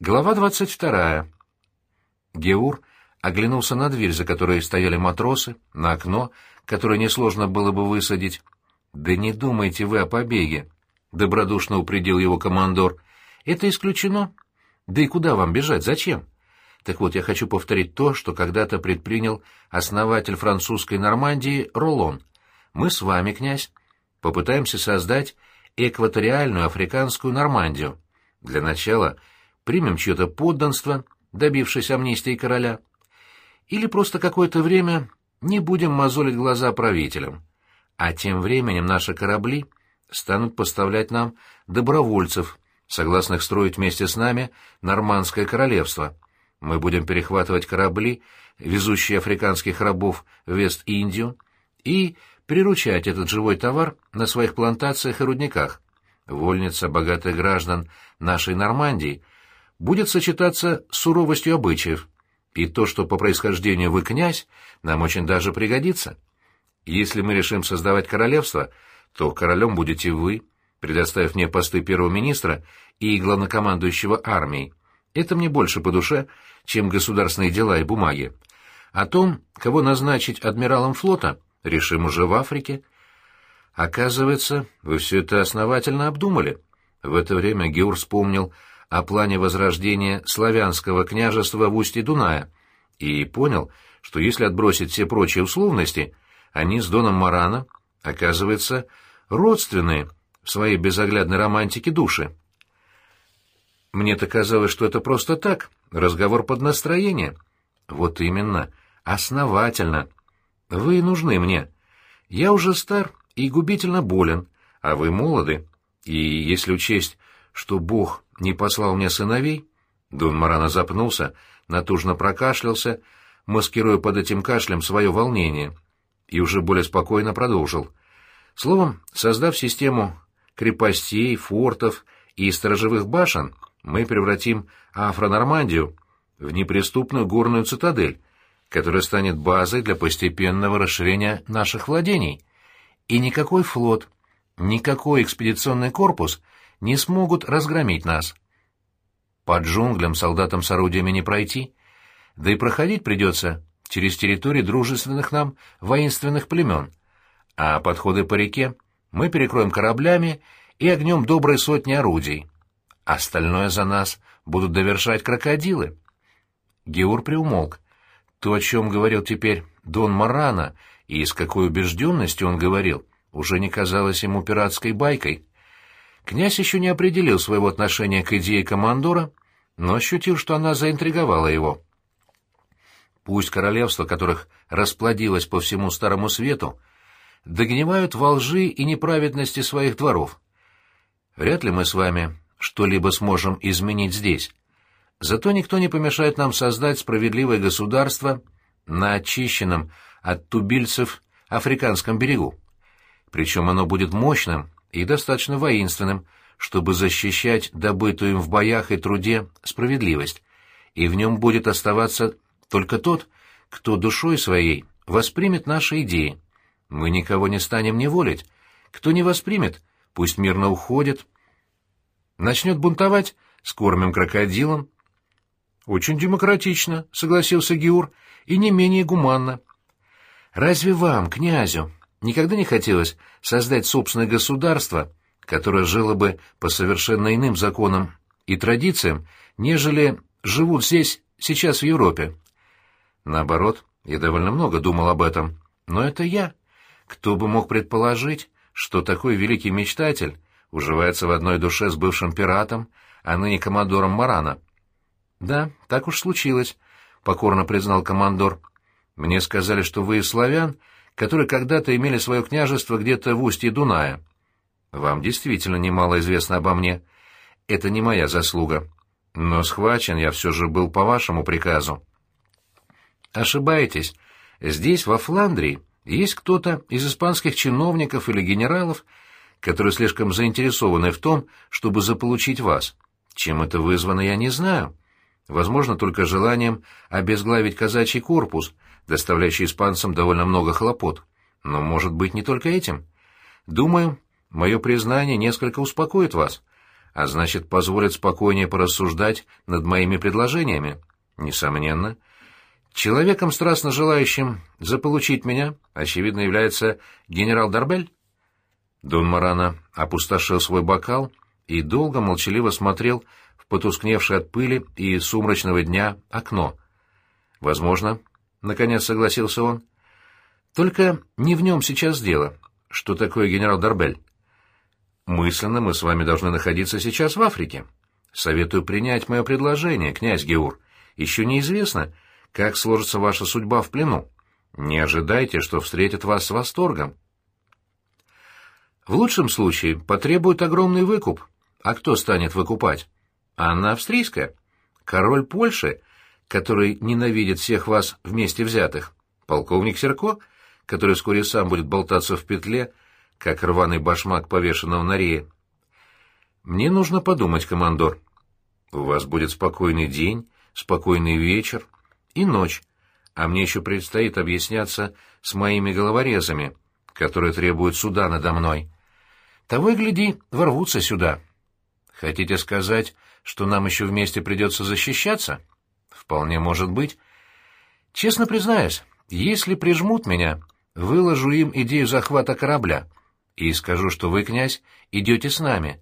Глава двадцать вторая. Геур оглянулся на дверь, за которой стояли матросы, на окно, которое несложно было бы высадить. «Да не думайте вы о побеге», — добродушно упредил его командор. «Это исключено. Да и куда вам бежать? Зачем?» Так вот, я хочу повторить то, что когда-то предпринял основатель французской Нормандии Ролон. Мы с вами, князь, попытаемся создать экваториальную африканскую Нормандию. Для начала примем чье-то подданство, добившись амнистии короля. Или просто какое-то время не будем мозолить глаза правителям. А тем временем наши корабли станут поставлять нам добровольцев, согласных строить вместе с нами Нормандское королевство. Мы будем перехватывать корабли, везущие африканских рабов в Вест-Индию, и приручать этот живой товар на своих плантациях и рудниках. Вольница богатых граждан нашей Нормандии будет сочетаться с суровостью обычаев, и то, что по происхождению вы князь, нам очень даже пригодится. Если мы решим создавать королевство, то королем будете вы, предоставив мне посты первого министра и главнокомандующего армией. Это мне больше по душе, чем государственные дела и бумаги. О том, кого назначить адмиралом флота, решим уже в Африке. Оказывается, вы все это основательно обдумали. В это время Геур вспомнил о плане возрождения славянского княжества в устье Дуная и понял, что если отбросить все прочие условности, они с Доном Марана, оказывается, родственные в своей безоглядной романтике души. Мне-то казалось, что это просто так, разговор под настроение. Вот именно, основательно. Вы нужны мне. Я уже стар и губительно болен, а вы молоды. И если учесть, что Бог не послал мне сыновей, Дон Марана запнулся, натужно прокашлялся, маскируя под этим кашлем свое волнение, и уже более спокойно продолжил. Словом, создав систему крепостей, фортов и сторожевых башен, мы превратим Афро-Нормандию в неприступную горную цитадель, которая станет базой для постепенного расширения наших владений. И никакой флот, никакой экспедиционный корпус не смогут разгромить нас. По джунглям солдатам с орудиями не пройти, да и проходить придется через территории дружественных нам воинственных племен, а подходы по реке мы перекроем кораблями и огнем доброй сотни орудий. Остальное за нас будут довершать крокодилы. Геур приумолк. То, о чем говорил теперь Дон Марана, и с какой убежденностью он говорил, уже не казалось ему пиратской байкой. Князь еще не определил своего отношения к идее командора, но ощутил, что она заинтриговала его. Пусть королевства, которых расплодилось по всему Старому Свету, догнивают во лжи и неправедности своих дворов. Вряд ли мы с вами что-либо сможем изменить здесь. Зато никто не помешает нам создать справедливое государство на очищенном от тубильцев африканском берегу. Причем оно будет мощным и достаточно воинственным, чтобы защищать добытую им в боях и труде справедливость, и в нем будет оставаться только тот, кто душой своей воспримет наши идеи. Мы никого не станем неволить. Кто не воспримет, пусть мирно уходит. Начнет бунтовать, скормим крокодилом, «Очень демократично», — согласился Геур, — «и не менее гуманно». «Разве вам, князю, никогда не хотелось создать собственное государство, которое жило бы по совершенно иным законам и традициям, нежели живут здесь сейчас в Европе?» «Наоборот, я довольно много думал об этом. Но это я. Кто бы мог предположить, что такой великий мечтатель уживается в одной душе с бывшим пиратом, а ныне командором Марана?» «Да, так уж случилось», — покорно признал командор. «Мне сказали, что вы из славян, которые когда-то имели свое княжество где-то в устье Дуная. Вам действительно немало известно обо мне. Это не моя заслуга. Но схвачен я все же был по вашему приказу». «Ошибаетесь. Здесь, во Фландрии, есть кто-то из испанских чиновников или генералов, которые слишком заинтересованы в том, чтобы заполучить вас. Чем это вызвано, я не знаю». Возможно, только желанием обезглавить казачий корпус, доставляющий испанцам довольно много хлопот. Но, может быть, не только этим. Думаю, мое признание несколько успокоит вас. а значит, позволят спокойнее порассуждать над моими предложениями. Несомненно. Человеком, страстно желающим заполучить меня, очевидно, является генерал Дарбель. Дон Марана опустошил свой бокал и долго молчаливо смотрел потускневшее от пыли и сумрачного дня окно. «Возможно», — наконец согласился он. «Только не в нем сейчас дело. Что такое генерал Дарбель?» «Мысленно мы с вами должны находиться сейчас в Африке. Советую принять мое предложение, князь Геур. Еще неизвестно, как сложится ваша судьба в плену. Не ожидайте, что встретят вас с восторгом. В лучшем случае потребуют огромный выкуп. А кто станет выкупать? Анна Австрийская? Король Польши, который ненавидит всех вас вместе взятых? Полковник Серко, который вскоре сам будет болтаться в петле, как рваный башмак повешенного на рее? Мне нужно подумать, командор. У вас будет спокойный день, спокойный вечер и ночь, а мне еще предстоит объясняться с моими головорезами, которые требуют суда надо мной. Того и гляди, ворвутся сюда. Хотите сказать, что нам еще вместе придется защищаться? Вполне может быть. Честно признаюсь, если прижмут меня, выложу им идею захвата корабля и скажу, что вы, князь, идете с нами.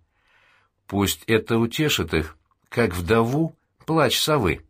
Пусть это утешит их, как вдову плач совы.